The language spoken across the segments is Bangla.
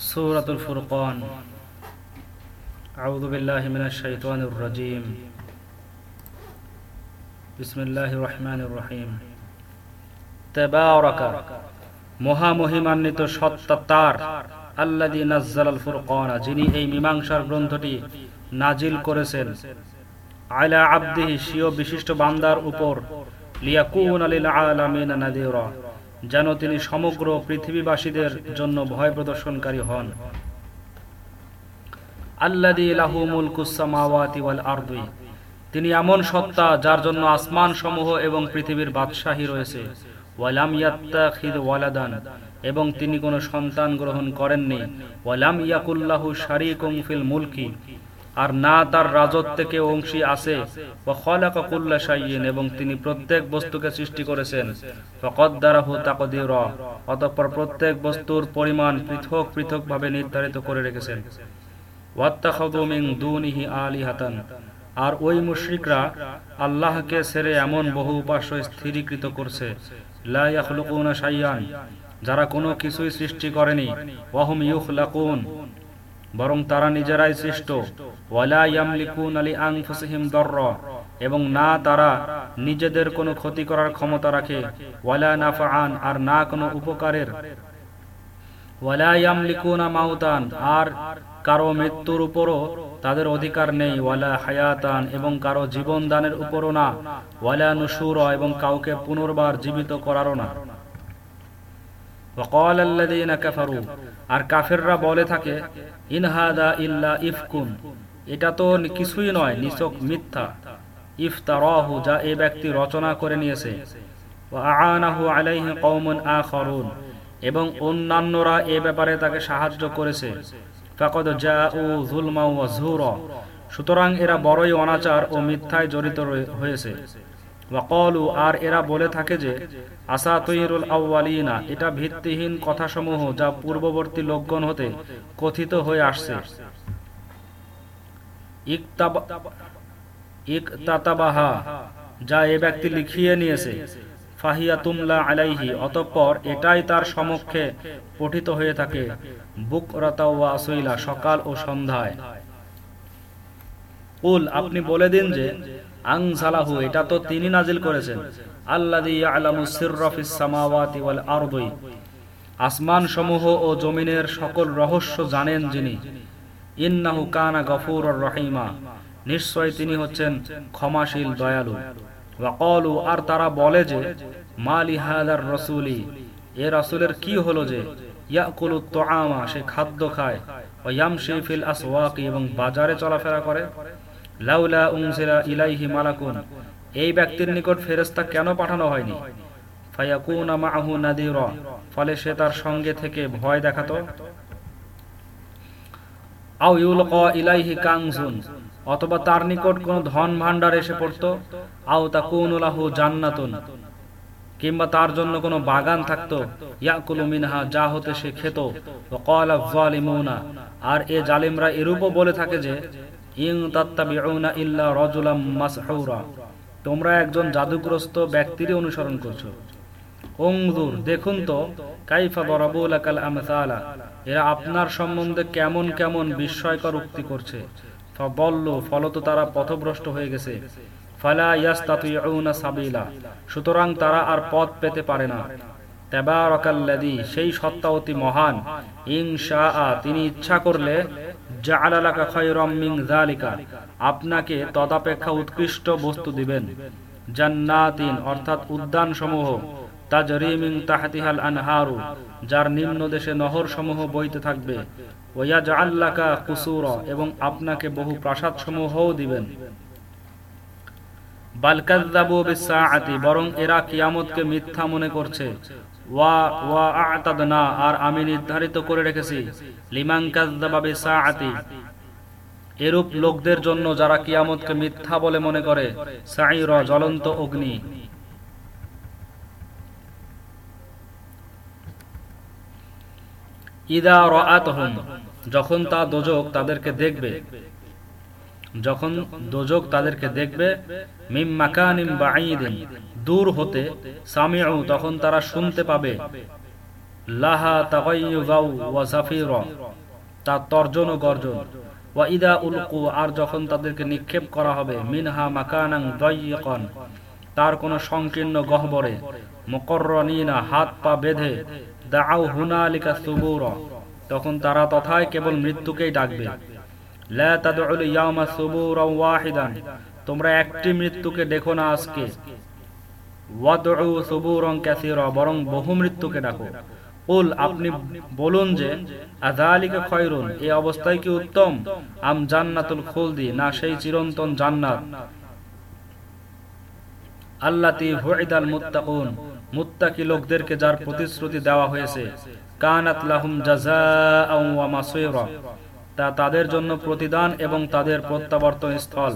سورة الفرقان أعوذ بالله من الشيطان الرجيم بسم الله الرحمن الرحيم তেবারকা মহামহিমান্বিত সত্তা তার আল্লাদি নাজ্জাল আল ফুরকানা যিনি এই মীমাংসার গ্রন্থটি নাজিল করেছেন আলা আব্দিহি স্বীয় বিশিষ্ট বান্দার উপর লিয়াকুন আলিল আলামিন নাদিরা যেন তিনি সমগ্র পৃথিবীবাসীদের জন্য ভয় প্রদর্শনকারী হন। তিনি এমন সত্তা যার জন্য আসমান সমূহ এবং পৃথিবীর বাদশাহী রয়েছে। এবং তিনি কোনো সন্তান গ্রহণ করেননি। ওয়ালাম ইয়াকুল্লাহু শারিকুম মুলকি। আর না তার রাজত্বে অংশী আছে। এবং তিনি প্রত্যেক বস্তুকে সৃষ্টি করেছেন। অতঃপর প্রত্যেক বস্তুর পরিমাণ পৃথক পৃথকভাবে নির্ধারিত করে রেখেছেন। আর ওই মুশরিকরা আল্লাহকে ছেড়ে এমন বহু উপাস্য স্থিরীকৃত করছে। যারা কোনো কিছুই সৃষ্টি করেনি। ওয়াহুম ইউখলাকুন বরং তারা নিজেরাই সৃষ্ট। এবং না তারা নিজেদের কোনো ক্ষতি করার ক্ষমতা রাখে। ওয়ালা আর না কোনো উপকারের। আর কারও মৃত্যুর উপরও তাদের অধিকার নেই। ওয়ালা হায়াতান, এবং কারও জীবন দানের উপরও না। ওয়ালা নুসুর এবং কাউকে পুনর্বার জীবিত করারও না। আর কাফেররা বলে থাকে ইনহাদা ইল্লা ইফকুন। এটা তো কিছুই নয় নিচক মিথ্যা। যা এ ব্যক্তি রচনা করে নিয়েছে। এবং অন্যান্যরা এ ব্যাপারে তাকে সাহায্য করেছে। ফাকদ ওয়া সুতরাং এরা বড়ই অনাচার ও মিথ্যায় জড়িত হয়েছে। আর এরা বলে থাকে যে আউয়ালিনা, এটা ভিত্তিহীন কথাসমূহ যা পূর্ববর্তী লোকগণ হতে কথিত হয়ে আসছে। যা এ ব্যক্তি লিখিয়ে নিয়েছে, ফাহিয়া তুমলা আলাইহি, অতঃপর এটাই তার সমক্ষে পঠিত হয়ে থাকে বুক রাতাওয়া সকাল ও সন্ধ্যায়। উল আপনি বলে দিন যে আংসালাহু এটা তো তিনি নাজিল করেছেন। সিররা সামাওয়াতি আসমান সমূহ ও জমিনের সকল রহস্য জানেন যিনি। ইন্নাহু কানা গফুরুর রহিমা। নিশ্চয় তিনি হচ্ছেন ক্ষমাশীল দয়ালু। ওয়াকালু আর তারা বলে যে মালি হাদার রসুলি? এ রাসূলের কি হলো যে, ইয়াকুলু তুআমা, সে খাদ্য খায়। ও ইয়ামশি ফিল আসওয়াকি, এবং বাজারে চলাফেরা করে। লাউলা উনজিলা ইলাইহি মালাকুন। এই ব্যক্তির নিকট ফেরেশতা কেন পাঠানো হয়নি? ফলে সে তার সঙ্গে থেকে ভয় দেখাতো। অথবা তার নিকট কোন ধন এসে পড়তো। আও জান্নাতুন, কিংবা তার জন্য কোনো বাগান থাকতো। মিনহা, যা হতে সে খেত। যালিমুনা আর এ জালিমরা এরূপও বলে থাকে যে তোমরা একজন জাদুগ্রস্ত ব্যক্তিরই অনুসরণ করছ। অংদুর দেখুন তো, কাইফা বরাবুল আমসালা, এরা আপনার সম্বন্ধে কেমন কেমন বিস্ময়কর উক্তি করছে। বলল ফলত তারা পথভ্রষ্ট হয়ে গেছে। সুতরাং তারা আর পথ পেতে পারে না। তেবারকাল্লাদি সেই সত্তা অতি মহান। ইনশা তিনি ইচ্ছা করলে আপনাকে তদাপেক্ষা উৎকৃষ্ট বস্তু দিবেন। জান্নাতিন, অর্থাৎ উদ্যান সমূহ তাহাতিহাল আনহারু, যার নিম্ন দেশে নহর সমূহ বইতে থাকবে। এবং আপনাকে বহু প্রাসাদ সমূহও দিবেন বরং এরা কিয়ামতকে মিথ্যা মনে করছে। ওয়া ওয়া আতাদনা, আর আমি নির্ধারিত করে রেখেছি। লিমান এরূপ লোকদের জন্য যারা কিয়ামতকে মিথ্যা বলে মনে করে সাইরা জ্বলন্ত অগ্নি। ইদা রাআতহুম, যখন তা দোজক তাদেরকে দেখবে, যখন দোজক তাদেরকে দেখবে দূর হতে সামিউ, তখন তারা শুনতে পাবে, লাহা তার তর্জন ও গর্জন। ওয়া ইদা উলকু আর যখন তাদেরকে নিক্ষেপ করা হবে, মিনহা মাকানাং দয়কন, তার কোনো সংকীর্ণ গহ্বরে মকরনিনা হাত পা বেঁধে দাও হুনালিকা সুবুর, তখন তারা তথায় কেবল মৃত্যুকেই ডাকবে। লা তাদউল ইয়ামা সুবুরা ওয়াহিদান, তোমরা একটি মৃত্যুকে দেখো না আজকে। ওয়াদউ সুবুরন কাসীরা, বরং বহু মৃত্যুকে ডাকো। উল আপনি বলুন যে খয়রুন এই অবস্থায় কি উত্তম? আম জান্নাতুল খুলদি, না সেই চিরন্তন জান্নাত? আল্লাতি হুইদাল মুত্তাকুন, মুত্তাকি লোকদেরকে যার প্রতিশ্রুতি দেওয়া হয়েছে, কানাত লাহুম ওয়া মাসীরা, তা তাদের জন্য প্রতিদান এবং তাদের প্রত্যাবর্তন স্থল।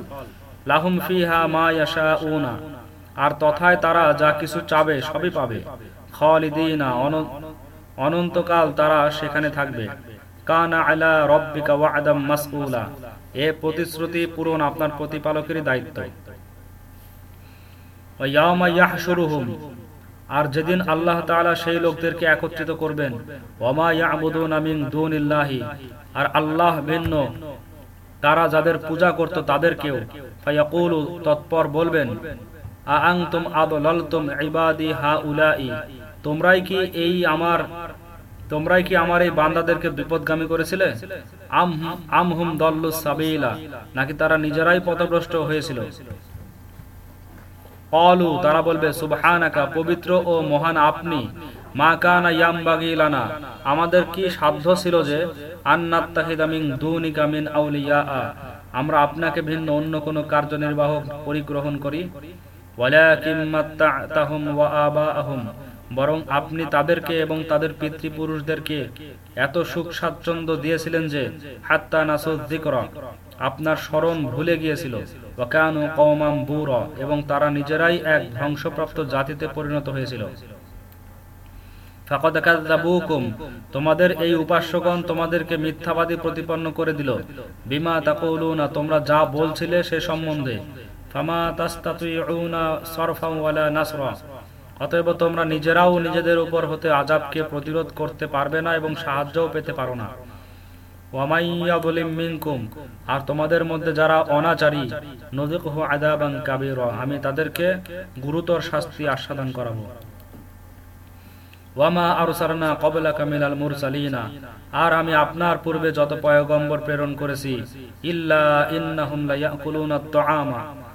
লাহুম ফিহা মা ইয়াশাউনা, আর তথায় তারা যা কিছু চাবে সবই পাবে। খালিদিনা অনন্তকাল তারা সেখানে থাকবে। আর যেদিন আল্লাহ সেই লোকদেরকে একত্রিত করবেন। আর আল্লাহ ভিন্ন। তারা যাদের পূজা করত তাদেরকেও। তৎপর বলবেন, আ আনতুম আদলালতুম ইবাদি হাউলাই? তোমরাই কি এই আমার তোমরাই কি আমার এই বান্দাদেরকে বিপদগামী করেছিলে? সাবিলা। নাকি তারা নিজেরাই পথভ্রষ্ট হয়েছিল? অলু তারা বলবে, সুবহানাকা, পবিত্র ও মহান আপনি। আমাদের কি সাধ্য ছিল যে আমরা আপনাকে ভিন্ন অন্য কোনো কার্যনির্বাহক পরিগ্রহণ করি? বরং আপনি তাদেরকে এবং তাদের পিতৃপুরুষদেরকে এত সুখ স্বাচ্ছন্দ্য দিয়েছিলেন যে, হাত্তা নাসুদ্দিকর আপনার স্মরণ ভুলে গিয়েছিল। ওয়াকানু কওমাম বুর, এবং তারা নিজেরাই এক ধ্বংসপ্রাপ্ত জাতিতে পরিণত হয়েছিল। তোমাদের এই উপাস্যগণ তোমাদেরকে মিথ্যাবাদী প্রতিপন্ন করে দিল। বিমা তাকুলুনা, তোমরা যা বলছিলে সে সম্বন্ধে। ফামা তাস্তাতুইউনা সরফা নাসরা অতএব তোমরা নিজেরাও নিজেদের উপর হতে আজাবকে প্রতিরোধ করতে পারবে না এবং সাহায্যও পেতে পারো না। আর তোমাদের মধ্যে যারা অনাচারী আমি তাদেরকে গুরুতর শাস্তি আস্বাদন করাবো। আর আমি আপনার পূর্বে যত পয়গম্বর প্রেরণ করেছি, ইল্লা ইন্নাহুম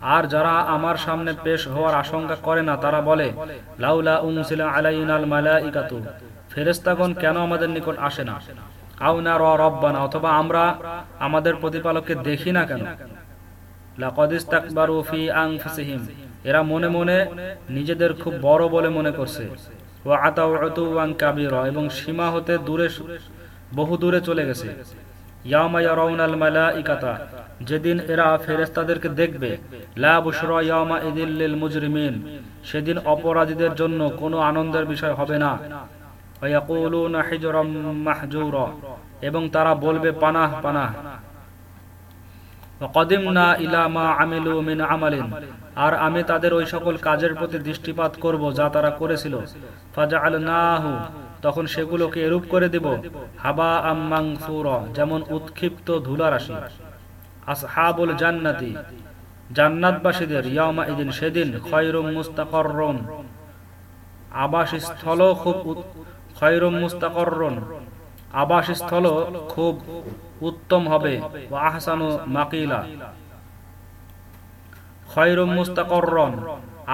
আর যারা আমার সামনে পেশ হওয়ার আশঙ্কা করে না, তারা বলে ফেরেস্তাগণ কেন আমাদের নিকট আসে না? অথবা আমরা আমাদের প্রতিপালককে দেখি না কেন? এরা মনে মনে নিজেদের খুব বড় বলে মনে করছে। ও এবং সীমা হতে দূরে বহু দূরে চলে গেছে। যেদিন এরা ফেরেস্তাদেরকে দেখবে সেদিন অপরাধীদের জন্য কোনো আনন্দের বিষয় হবে না। এবং তারা বলবে, পানাহ পানাহ। আর আমি তাদের ওই সকল কাজের প্রতি দৃষ্টিপাত করব যা তারা করেছিল। ফাজা আল নাহু তখন সেগুলোকে এরূপ করে দিব, হাবা আম্মাং যেমন উৎক্ষিপ্ত ধুলা রাশি। আসহাবুল জান্নাতি, জান্নাতবাসীদের ইয়ামা ইদিন সেদিন খয়রুম মুস্তাকরণ আবাসস্থল খুব খয়রুম মুস্তাকরণ আবাসস্থল খুব উত্তম হবে আহসানু মাকিলা। খয়রুম মুস্তাকরণ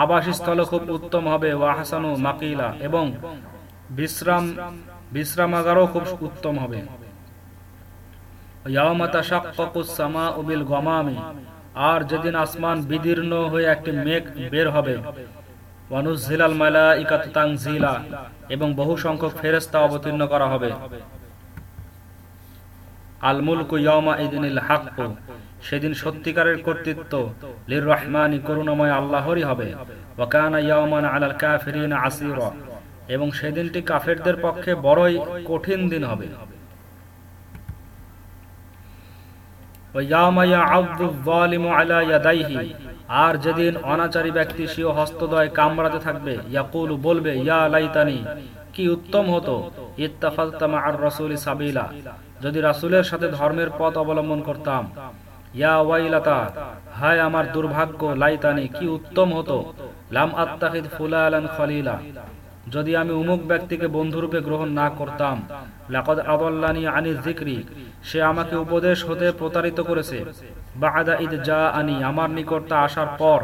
আবাসস্থল খুব উত্তম হবে ওয়াহসানু মাকিলা। এবং বিশ্রাম বিশ্রামাগারও খুব উত্তম হবে। আর যেদিন আসমান বিদীর্ণ হয়ে একটি মেঘ বের হবে এবং বহু সংখ্যক ফেরেশতা অবতীর্ণ করা হবে। আল মুলকু ইয়াউমা ইদিনিল সেদিন সত্যিকারের কর্তৃত্ব লির রহমানি করুণাময় আল্লাহরই হবে। ওয়াকানা ইয়াউমান আলাল কাফিরিনা আসিরা। এবং সেদিনটি কাফেরদের পক্ষে বড়ই কঠিন দিন হবে। আর যেদিন অনাচারী ব্যক্তি সিও হস্তদয় কামড়াতে থাকবে, ইয়াকুল বলবে, ইয়া লাইতানি, কি উত্তম হতো ইত্তাফালতামা আর রসুল সাবিলা, যদি রাসুলের সাথে ধর্মের পথ অবলম্বন করতাম। ইয়া ওয়াইলাতা, হায় আমার দুর্ভাগ্য, লাইতানি, কি উত্তম হতো, লাম আত্তাহিদ ফুলালান খলিলা। যদি আমি উমুক ব্যক্তিকে বন্ধুরূপে গ্রহণ না করতাম, লাকদ আদল্লানি আনি জিক্রি সে আমাকে উপদেশ হতে প্রতারিত করেছে। বাদা ঈদ যা আনি আমার নিকট তা আসার পর,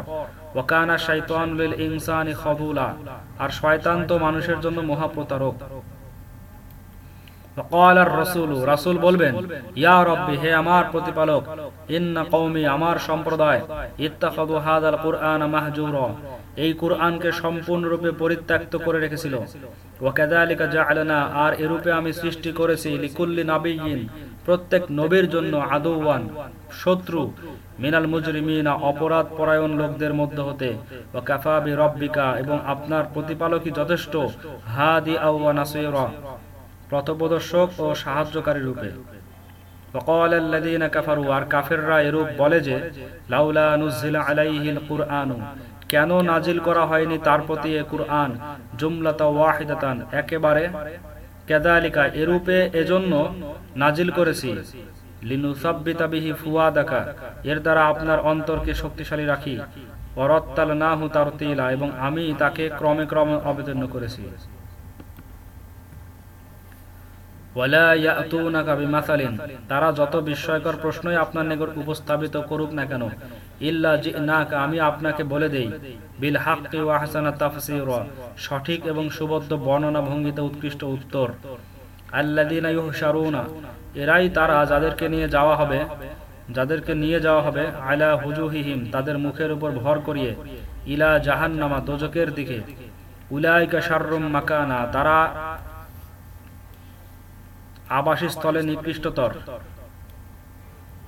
ওয়াকানা শাইতান লিল ইনসানি খবুলা, আর শয়তান তো মানুষের জন্য মহাপ্রতারক। রাসূল বলবেন রব্বি, হে আমার সম্প্রদায় এই কুরআনকে সম্পূর্ণরূপে পরিত্যক্ত করে রেখেছিল ওয়াকাযালিকা জাআলনা আর এরূপে আমি সৃষ্টি করেছি লিকুল্লি নাবিয়্যিন প্রত্যেক নবীর জন্য আদৌয়ান শত্রু মিনাল মুজরিমিনা অপরাধ পরায়ণ লোকদের মধ্যে হতে ওয়া কাফা বি রব্বিকা এবং আপনার প্রতিপালকই যথেষ্ট হাদি আওয়া নাসিরা পথপ্রদর্শক ও সাহায্যকারী রূপে وقال الذين كفروا আর কাফেররা এরূপ বলে যে লাউলা নুজিলা আলাইহিল কুরআনু কেন নাজিল করা হয়নি তার প্রতি এ কুরআন? জুমলাতা ওয়াহিদাতান, একেবারে কেদালিকা, এরূপে এজন্য নাজিল করেছি। লিনুসাব্বিতা বিহি ফুয়াদাকা, এর দ্বারা আপনার অন্তরকে শক্তিশালী রাখি। অরত্তাল নাহু তারতিলা, এবং আমি তাকে ক্রমে ক্রমে অবতীর্ণ করেছি। তারা যত বিস্ময়কর প্রশ্নই আপনার নিকট উপস্থাপিত করুক না কেন আমি আপনাকে বলে দেই, বিল হাক্কি সঠিক এবং সুবদ্ধ বর্ণনা ভঙ্গিতে উৎকৃষ্ট উত্তর। ইউহশারুনা, এরাই তারা যাদেরকে নিয়ে যাওয়া হবে, যাদেরকে নিয়ে যাওয়া হবে আলা হুজুহিহিম, তাদের মুখের উপর ভর করিয়ে, ইলা জাহান্নামা দোজকের দিকে। উলাইকা শাররুম মাকানা, তারা আবাসস্থলে নিকৃষ্টতর।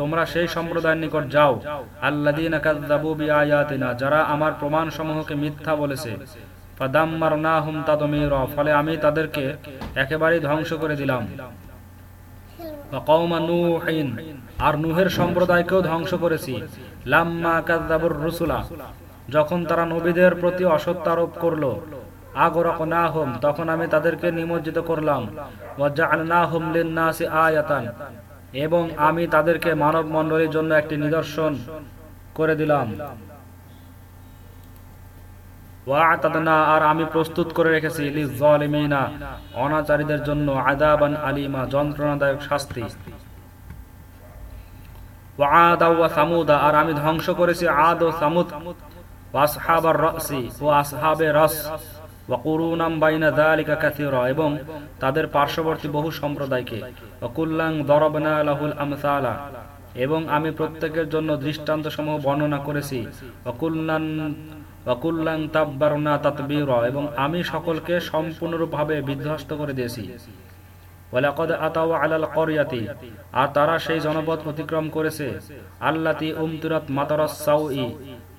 তোমরা সেই সম্প্রদায়ের নিকট যাও। আল্লাদিন যারা আমার প্রমাণ সমূহকে মিথ্যা বলেছে। ফলে আমি তাদেরকে একেবারেই ধ্বংস করে দিলাম। আর নুহের সম্প্রদায়কেও ধ্বংস করেছি। রসুলা, যখন তারা নবীদের প্রতি অসত্য আরোপ করল। আগরক না হোম তখন আমি তাদেরকে নিমজ্জিত করলাম। এবং আমি তাদেরকে মানব মন্ডলীর জন্য একটি নিদর্শন করে দিলাম। আর আমি প্রস্তুত করে রেখেছি অনাচারীদের জন্য আদাবান আলিমা, যন্ত্রণাদায়ক শাস্তি। আর আমি ধ্বংস করেছি আদ ও সামুদ। ওয়াসহাবার রসি। এবং তাদের পার্শ্ববর্তী বহু সম্প্রদায়কে এবং আমি প্রত্যেকের জন্য দৃষ্টান্ত সমূহ বর্ণনা করেছি এবং আমি সকলকে সম্পূর্ণরূপভাবে বিধ্বস্ত করে দিয়েছি। আর তারা সেই জনপদ অতিক্রম করেছে। আল্লাতি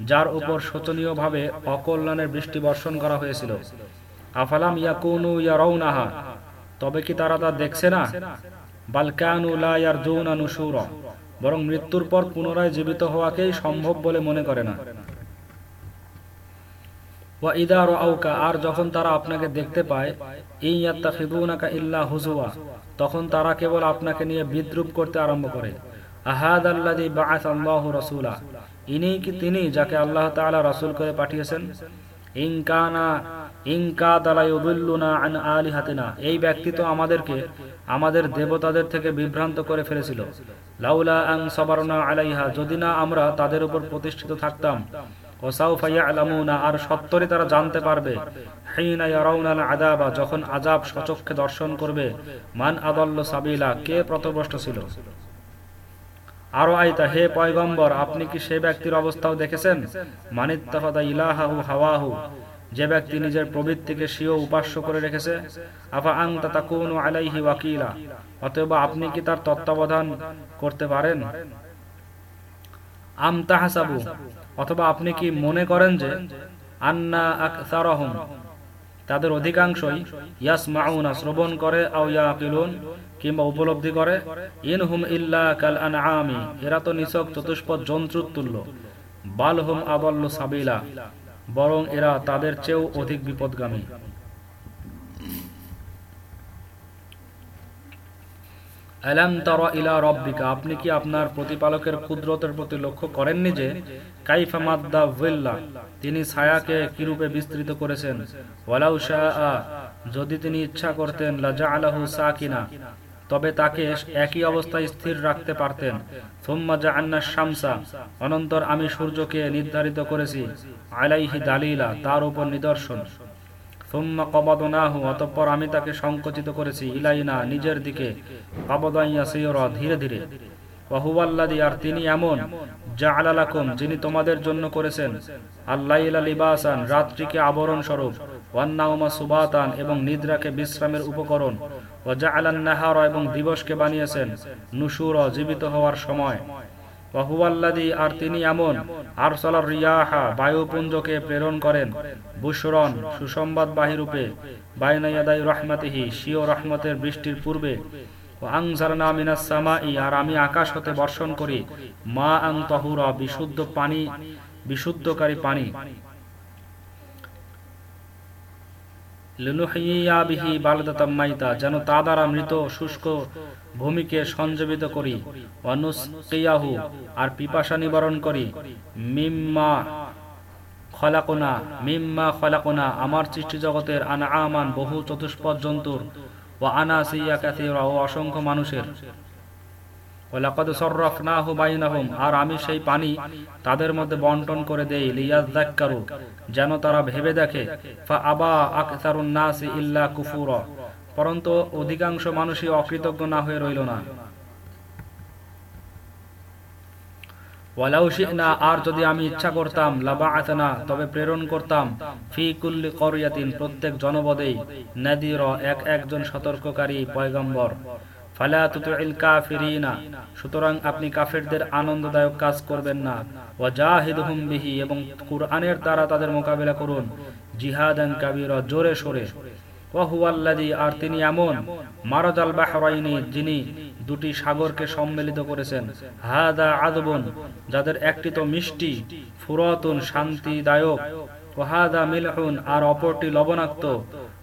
যার উপর অকল্যাণের বৃষ্টি বর্ষণ করা হয়েছিল। আফালাম ইয়াকুনু তবে কি তারা তা দেখছে না? বালকানু বরং মৃত্যুর পর পুনরায় জীবিত হওয়াকেই সম্ভব বলে মনে করে না। আর যখন তারা আপনাকে দেখতে পায় ইল্লা হুজুয়া তখন তারা কেবল আপনাকে নিয়ে বিদ্রুপ করতে আরম্ভ করে। আহাদ আল্লাদি আল্লাহু রাসূলা, ইনি কি তিনি যাকে আল্লাহ তাআলা রাসূল করে পাঠিয়েছেন? ইনকানা ইনকা দালাইউদুল্লুনা আন আলিহাতিনা, এই ব্যক্তি তো আমাদেরকে, আমাদের দেবতাদের থেকে বিভ্রান্ত করে ফেলেছিল। লাউলা আং সবারনা আলাইহা, যদি না আমরা তাদের উপর প্রতিষ্ঠিত থাকতাম আর সত্তরই তারা জানতে পারবে যখন আযাব সচক্ষে দর্শন করবে, মান আদল্ল সাবিলা, কে প্রতভ্রষ্ট ছিল? আরও আইতা হে পয়গম্বর, আপনি কি সে ব্যক্তির অবস্থাও দেখেছেন? মানিত্তাফাদা ইলাহাহু হাওয়াহু, যে ব্যক্তি নিজের প্রবৃত্তিকে স্বীয় উপাস্য করে রেখেছে, আফা আং তাকুনু আলাইহি ওয়াকিলা, অতএব আপনি কি তার তত্ত্বাবধান করতে পারেন? আম তাহাসাবু অথবা আপনি কি মনে করেন যে আন্না আকসারহুম তাদের অধিকাংশই ইয়াস মাউনা শ্রবণ করে আও ইয়াকিলুন কিংবা উপলব্ধি করে। ইনহুম ইল্লা কাল আনআমি এরা তো নিছক চতুষ্পদ জন্তুর তুল্য বালহুম আবল্ল সাবিলা বরং এরা তাদের চেয়েও অধিক বিপদগামী। আলাম তারা ইলা রব্বিকা, আপনি কি আপনার প্রতিপালকের কুদরতের প্রতি লক্ষ্য করেননি যে, কাইফা মাদ্দা ওয়েল্লা তিনি ছায়াকে কিরূপে বিস্তৃত করেছেন? ওয়ালাউ শাআ, যদি তিনি ইচ্ছা করতেন লাজা আলাহু সাকিনা, তবে তাকে একই অবস্থায় স্থির রাখতে পারতেন। সুম্মা জাআন্না শামসা, অনন্তর আমি সূর্যকে নির্ধারিত করেছি, আলাইহি দালিলা, তার উপর নিদর্শন। অতঃপর আমি তাকে সংকুচিত করেছি ইলাইনা, নিজের দিকে। ধীরে ধীরে। আর তিনি এমন যিনি তোমাদের জন্য করেছেন। লিবাসান, রাত্রিকে আবরণ স্বরূপ সুবাতান, এবং নিদ্রাকে বিশ্রামের উপকরণ। ও এবং দিবসকে বানিয়েছেন। নুশুর, জীবিত হওয়ার সময়। আর তিনি এমন আরসালার রিয়াহা, বায়ুপুঞ্জকে প্রেরণ করেন বুসরণ সুসম্বাদ বাহিরূপে বাইনাইয়াদাই রহমাতিহি শিও রহমতের বৃষ্টির পূর্বে, ও আংসারনা মিনাস আর আমি আকাশ হতে বর্ষণ করি, মা আং তহুরা, বিশুদ্ধ পানি, বিশুদ্ধকারী পানি। লিনুহিয়াবিহি বালদাতাম মাইতা, যেন তা দ্বারা মৃত শুষ্ক ভূমিকে সঞ্জীবিত করি। অনুসকিয়াহু, আর পিপাসা নিবারণ করি। মিম্মা খলাকোনা মিম্মা খলাকোনা, আমার সৃষ্টি জগতের আনা আমান বহু চতুষ্পদ জন্তুর ও আনা সিয়া ক্যাথিরা ও অসংখ্য মানুষের। আর আমি সেই পানি তাদের মধ্যে বন্টন করে দেই লিয়াজ্জাক্কারু যেন তারা ভেবে দেখে, ফা পরন্তু অধিকাংশ মানুষই অকৃতজ্ঞ না হয়ে রইল না। আর যদি আমি ইচ্ছা করতাম লাবা তবে প্রেরণ করতাম প্রত্যেক জনপদেই, নাদির, এক একজন সতর্ককারী পয়গম্বর। সুতরাং আপনি কাফেরদের আনন্দদায়ক কাজ করবেন না। ওয়াজাহিদহুম বিহি, এবং কুরআনের দ্বারা তাদের মোকাবেলা করুন। কাবীরা, জোরে সোরে। আর তিনি এমন, মারাজাল বাহরাইনি, যিনি দুটি সাগরকে সম্মিলিত করেছেন। হাদা আদবন যাদের একটি তো মিষ্টি, ফুরাতুন শান্তিদায়ক। ওহাদা মিলহুন, আর অপরটি লবণাক্ত,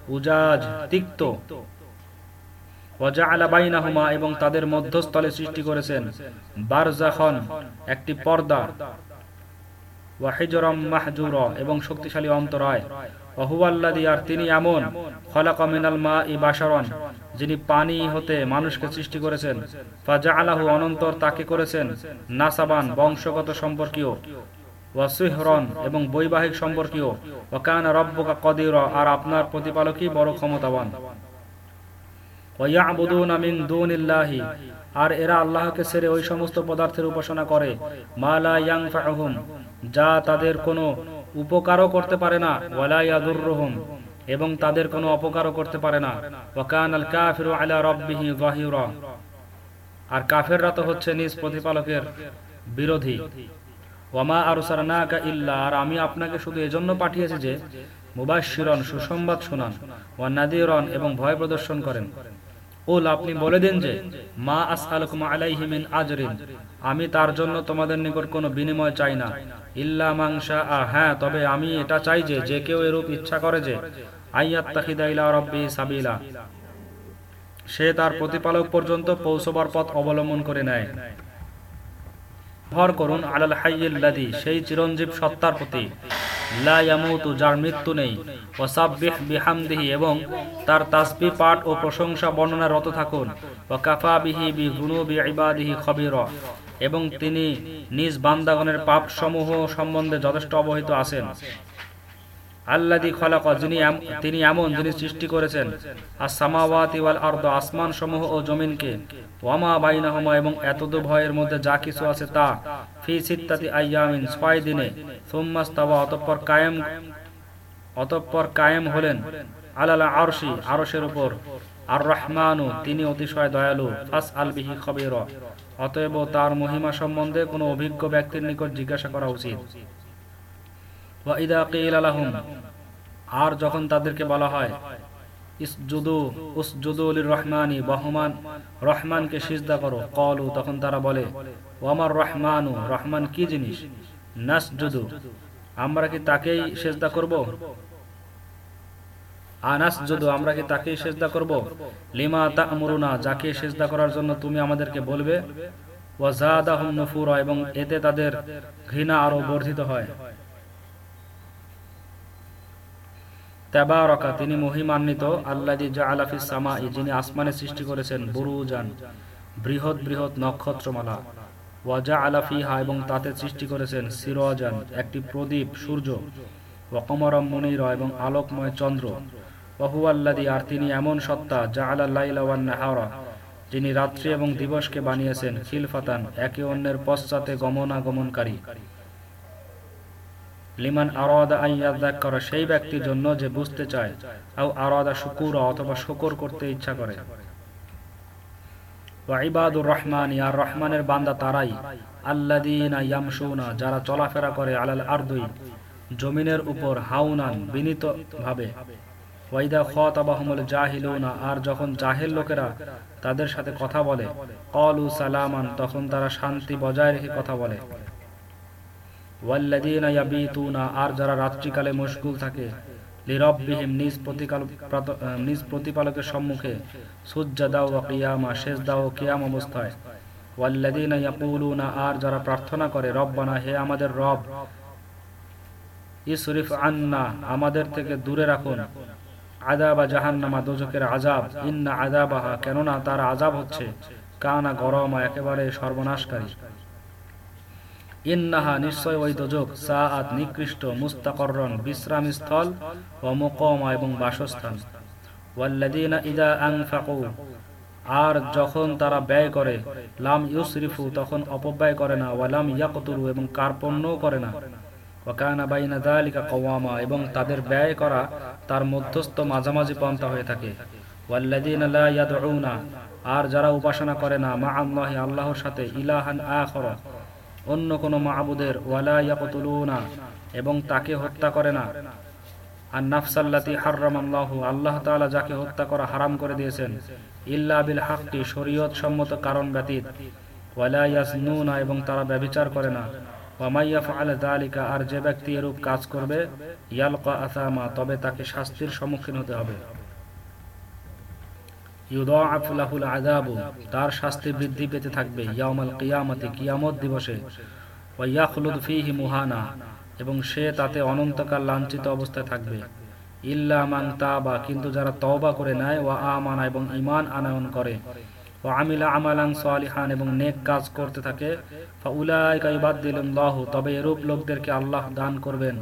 উজাজ তিক্ত। এবং তাদের মধ্যস্থলে সৃষ্টি করেছেন বারজাখন, একটি পর্দা ওয়াহিজরম মাহজুর, এবং শক্তিশালী অন্তরায়। মানুষকে সৃষ্টি করেছেন। অনন্তর তাকে করেছেন নাসাবান, বংশগত সম্পর্কীয়। এবং বৈবাহিক সম্পর্কীয়। কদির, আর আপনার প্রতিপালকই বড় ক্ষমতাবান। আর এরা আল্লাহকে ছেড়ে ওই সমস্ত পদার্থের উপাসনা করে যা তাদের কোনো উপকারও করতে পারে না ওয়ালাইয়াদুররহুম এবং তাদের কোনো অপকারও করতে পারে না। ওয়াকান আল কাফিরু আলা আর কাফেররা তো হচ্ছে নিজ প্রতিপালকের বিরোধী। ওয়ামা আরসালনাকা ইল্লা, আর আমি আপনাকে শুধু এজন্য পাঠিয়েছি যে, মুবাশশিরন, সুসংবাদ শোনান, ওয়া নাদিরন, এবং ভয় প্রদর্শন করেন। ওল আপনি বলে দিন যে, মা আসআলুকুম আজরিন। আমি তার জন্য তোমাদের নিকট কোনো বিনিময় চাই না। ইল্লা মাংসা আ হ্যাঁ তবে আমি এটা চাই যে যে কেউ এরূপ ইচ্ছা করে যে সাবিলা। সে তার প্রতিপালক পর্যন্ত পৌঁছবার পথ অবলম্বন করে নেয়। ভর করুন আলাল হাইয়িল্লাদি সেই চিরঞ্জীব সত্তার প্রতি। যার মৃত্যু নেই। ওয়াসাব্বিহ বিহামদিহি, এবং তার তাসবি পাঠ ও প্রশংসা, বর্ণনা রত থাকুন। ও কাফা বিহি বি যুনুবি ইবাদিহি খবির, এবং তিনি নিজ বান্দাগণের পাপ সমূহ সম্বন্ধে যথেষ্ট অবহিত আছেন। আল্লাদি খলাক যিনি তিনি এমন যিনি সৃষ্টি করেছেন আর সামাওয়াতি ওয়াল আরদ আসমান সমূহ ও জমিনকে। ওয়ামা বাইনাহুমা এবং এতদ ভয়ের মধ্যে যা কিছু আছে তা, ফি সিত্তাতি আইয়ামিন, ছয় দিনে। সুম্মাস্তাওয়া অতঃপর কায়েম অতঃপর কায়েম হলেন আলালা আরশি, আরশের উপর। আর রহমানু তিনি অতিশয় দয়ালু ফাস আল বিহি খবির। অতএব তার মহিমা সম্বন্ধে কোনো অভিজ্ঞ ব্যক্তির নিকট জিজ্ঞাসা করা উচিত। আর যখন তাদেরকে বলা হয় রহমানি বহমান, রহমানকে সিজদা করো কলু তখন তারা বলে, ওয়ামার রহমানু, রহমান কি জিনিস? নাসজুদু, আমরা কি তাকেই সেজদা করব? আনাস যদু আমরা কি তাকেই সেজদা করব? লিমা তা'মুরুনা, যাকে সেজদা করার জন্য তুমি আমাদেরকে বলবে ওয়াজাদাহুম নুফুরা, এবং এতে তাদের ঘৃণা আরও বর্ধিত হয়। তেবারকা, তিনি মহিমান্বিত আল্লাদি জাআলা ফিস সামাই, যিনি আসমানে সৃষ্টি করেছেন, বুরুজান, বৃহৎ বৃহৎ নক্ষত্রমালা। ওয়াজা আলা ফিহা, এবং তাতে সৃষ্টি করেছেন সিরজান, একটি প্রদীপ, সূর্য। ওয়াকমরম মুনির, এবং আলোকময় চন্দ্র। ওহু আল্লাদি আর তিনি এমন সত্তা যা আলা লাইলা ওয়ান নাহারা, যিনি রাত্রি এবং দিবসকে বানিয়েছেন খিলফাতান, একে অন্যের পশ্চাতে গমনাগমনকারী। লিমান আরাদা আইয়াদাক করা সেই ব্যক্তির জন্য যে বুঝতে চায়, আও আরাদা শুকুর, অথবা শুকর করতে ইচ্ছা করে। ইবাদুর রহমান, আর রহমানের বান্দা তারাই। আল্লাদিনা ইয়ামশুনা, যারা চলাফেরা করে আলাল আরদুই জমিনের উপর হাউনান বিনীত ভাবে। ওয়াইদা খতাবাহুমুল জাহিলুনা, আর যখন জাহেল লোকেরা তাদের সাথে কথা বলে কলু সালামান, তখন তারা শান্তি বজায় রেখে কথা বলে। ইয়াবিতুনা, আর যারা রাত্রিকালে মশগুল থাকে, লিরব্বিহিম, নিজ নিজ প্রতিপালকের সম্মুখে সুজ্জাদা ওয়া কিয়ামা কিয়াম অবস্থায়। ইয়াকুলুনা, আর যারা প্রার্থনা করে, রব্বানা, হে আমাদের রব, ইসরিফ আন্না, আমাদের থেকে দূরে রাখুন। আদাবা জাহান্নামা দোজকের আজাব ইন্না আদাবাহা কেননা তার আজাব হচ্ছে, কানা গরমা, একেবারে সর্বনাশকারী। ইন্নাহা নিশ্চয় ওই দোজক নিকৃষ্ট, মুস্তাকরণ ও এবং বাসস্থান। ওয়াল্লাযীনা ইদা আর যখন তারা ব্যয় করে, লাম ইউসরিফু, তখন অপব্যয় করে না ওয়ালাম ইয়াকতুরু এবং কার্পণ্যও করে না। ওয়াকানা বাইনা যালিকা কওয়ামা, এবং তাদের ব্যয় করা তার মধ্যস্থ মাঝামাঝি পন্থা হয়ে থাকে। ওয়াল্লাযীনা লা ইয়াদউনা, আর যারা উপাসনা করে না মা আল্লাহি আল্লাহর সাথে ইলাহান আখরা। অন্য কোন মাহবুদের ওয়ালা ইয়াকতুলুনা এবং তাকে হত্যা করে না। আর নাফসাল্লাতি হাররাম আল্লাহ আল্লাহ তাআলা যাকে হত্যা করা হারাম করে দিয়েছেন, ইল্লা বিল হাকটি শরীয়ত সম্মত কারণ ব্যতীত। ওয়ালা ইয়াজনুনা এবং তারা ব্যভিচার করে না। আর যে ব্যক্তি এরূপ কাজ করবে, ইয়ালকা তবে তাকে শাস্তির সম্মুখীন হতে হবে। তার শাস্তি বৃদ্ধি পেতে থাকবে কিয়ামতি দিবসে। মুহানা, এবং সে তাতে অনন্তকাল লাঞ্ছিত অবস্থায় থাকবে। ইল্লা তাবা, কিন্তু যারা তওবা করে নেয়, ওয়া আমানা, এবং ঈমান আনয়ন করে। ওয়া আমিলা আমালান সালিহান, এবং নেক কাজ করতে থাকে। তবে এরূপ লোকদেরকে আল্লাহ দান করবেন।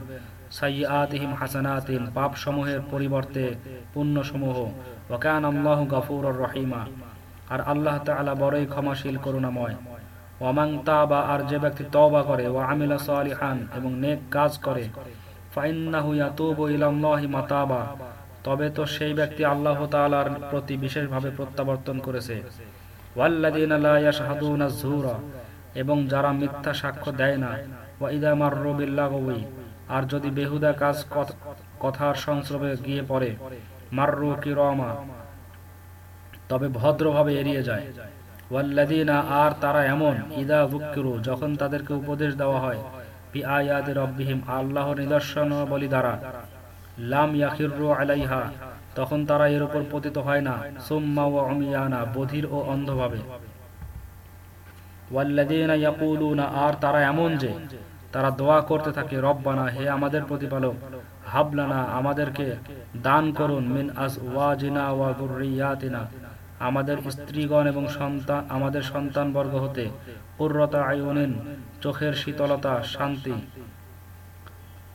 সাইয়্যাতিহিম হাসানাতিন পাপ সমূহের পরিবর্তে পুণ্য সমূহ ওয়াকান আল্লাহু রহিমা। আর আল্লাহ তাআলা বড়ই ক্ষমাশীল, করুণাময়। তাবা, আর যে ব্যক্তি তওবা করে, ওয়া আমিলা এবং নেক কাজ করে মাতাবা। তবে তো সেই ব্যক্তি আল্লাহ তাআলার প্রতি বিশেষভাবে প্রত্যাবর্তন করেছে। ওয়াল্লাযীনা এবং যারা মিথ্যা সাক্ষ্য দেয় না, ওয়া ইদা আর যদি বেহুদা কাজ কথ- কথার সংস্রবে গিয়ে পড়ে মাররু কিরামা। তবে ভদ্রভাবে এড়িয়ে যায়। ওয়াল্লাযীনা, আর তারা এমন, ইদা যুক্কিরু, যখন তাদেরকে উপদেশ দেওয়া হয় বি আয়াতি রব্বিহিম, আল্লাহর নিদর্শন বলি দ্বারা। লাম ইয়াখিরু আলাইহা, তখন তারা এর উপর পতিত হয় না। সুম্মা ওয়া উমিয়ানা, বধির ও অন্ধভাবে। ওয়াল্লাযীনা ইয়াকুলুনা, আর তারা এমন যে, তারা দোয়া করতে থাকে, রব্বানা, হে আমাদের প্রতিপালক হাবলানা, আমাদেরকে দান করুন মিন আজ ওয়াজিনা ওয়া যুররিয়াতিনা। আমাদের স্ত্রীগণ এবং সন্তান, আমাদের সন্তানবর্গ হতে কুর্রতা আয়ুনিন, চোখের শীতলতা, শান্তি।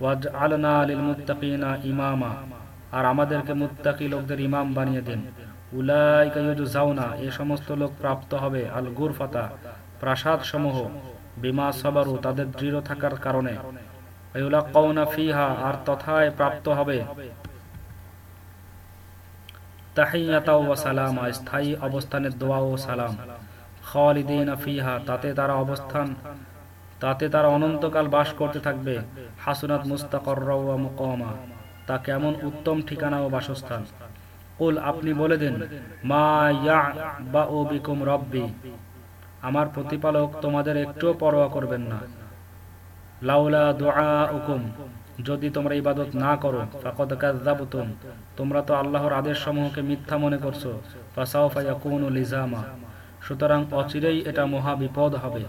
ওয়াজ আলনা লিল মুত্তাকিনা ইমামা। আর আমাদেরকে মুত্তাকি লোকদের ইমাম বানিয়ে দিন। উলাইকা ইউজজাউনা, এ সমস্ত লোক প্রাপ্ত হবে আল গুরফাতা প্রাসাদ সমূহ বিমা সাবারু, তাদের দৃঢ় থাকার কারণে। ফিহা আর তথায় প্রাপ্ত হবে স্থায়ী অবস্থানের দোয়া ও সালাম ফিহা তাতে তারা অবস্থান, তাতে তারা অনন্তকাল বাস করতে থাকবে। হাসুনাত তা কেমন উত্তম ঠিকানা ও বাসস্থান। কুল, আপনি বলে দিন, মা ইয়া বা ও বিকুম রব্বি, আমার প্রতিপালক তোমাদের একটুও পরোয়া করবেন না। লাউলা দোয়া উকুম যদি তোমরা ইবাদত না করো, ফাকদ তোমরা তো আল্লাহর আদেশ সমূহকে মিথ্যা মনে করছ লিজামা। সুতরাং অচিরেই এটা মহা বিপদ হবে।